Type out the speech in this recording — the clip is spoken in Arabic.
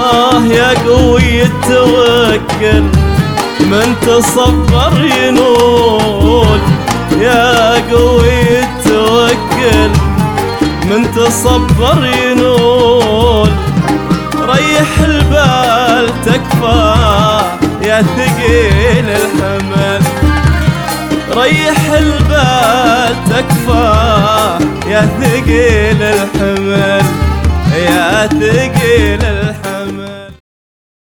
آه يا قوي التوكل من تصبر ينول. يا قوي التوكل من تصبر ينول. ريح البال تكفى يا ثقيل الحمل. ريح البال تكفى يا ثقيل الحمل. يا ثقيل الحمل